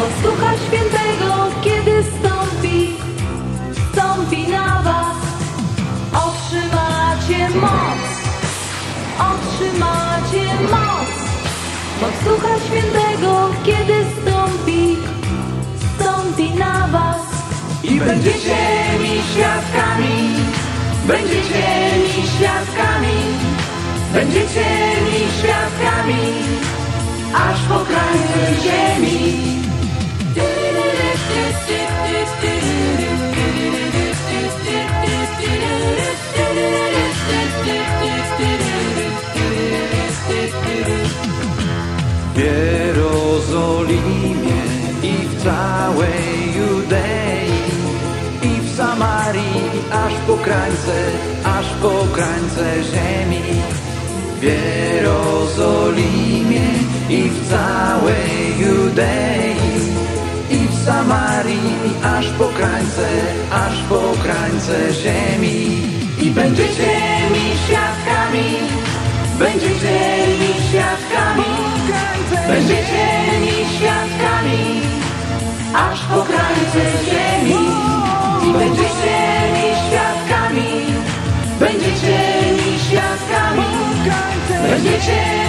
Moc Ducha Świętego, kiedy stąpi, stąpi na was. Otrzymacie moc, otrzymacie moc. Moc Ducha Świętego, kiedy stąpi, stąpi na was. I będziecie mi świadkami, będziecie mi świadkami, będziecie mi świadkami, aż po krańce ziemi. W Jerozolimie i w całej Judei i w Samarii aż po krańce, aż po krańce ziemi. W Jerozolimie i w całej Judei i w Samarii aż po krańce, aż po krańce ziemi. I będziecie mi świadkami, będziecie mi świadkami, będziecie mi świadkami, aż po krańce ziemi. I będziecie mi świadkami, będziecie mi świadkami, będziecie.